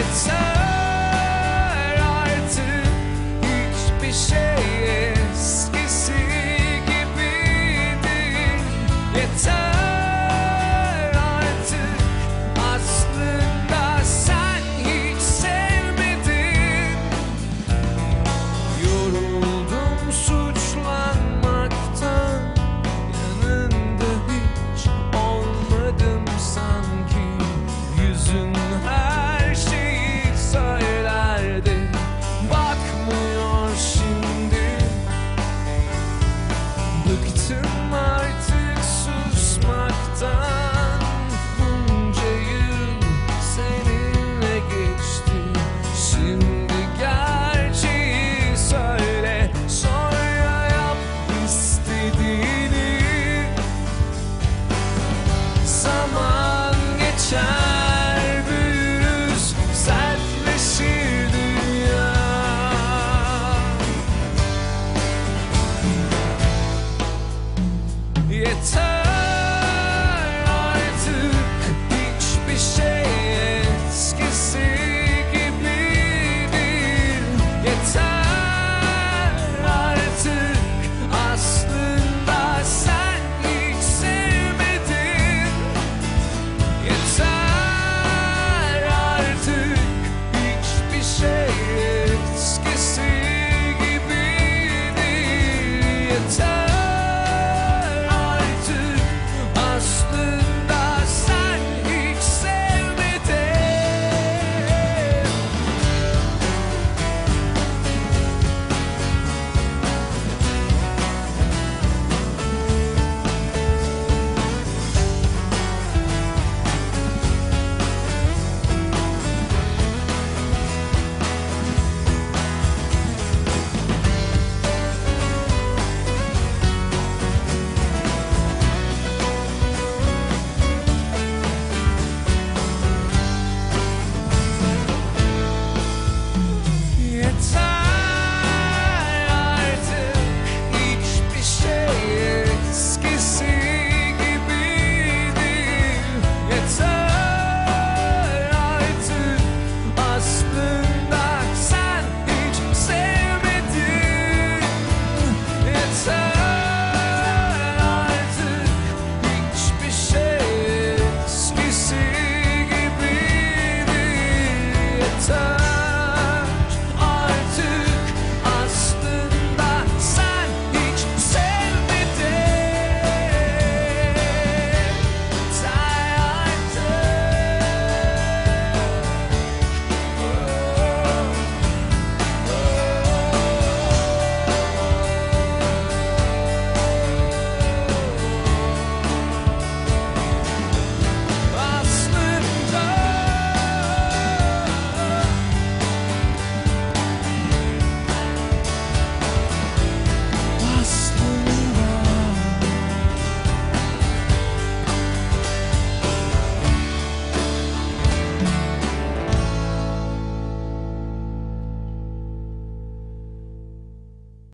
It's a.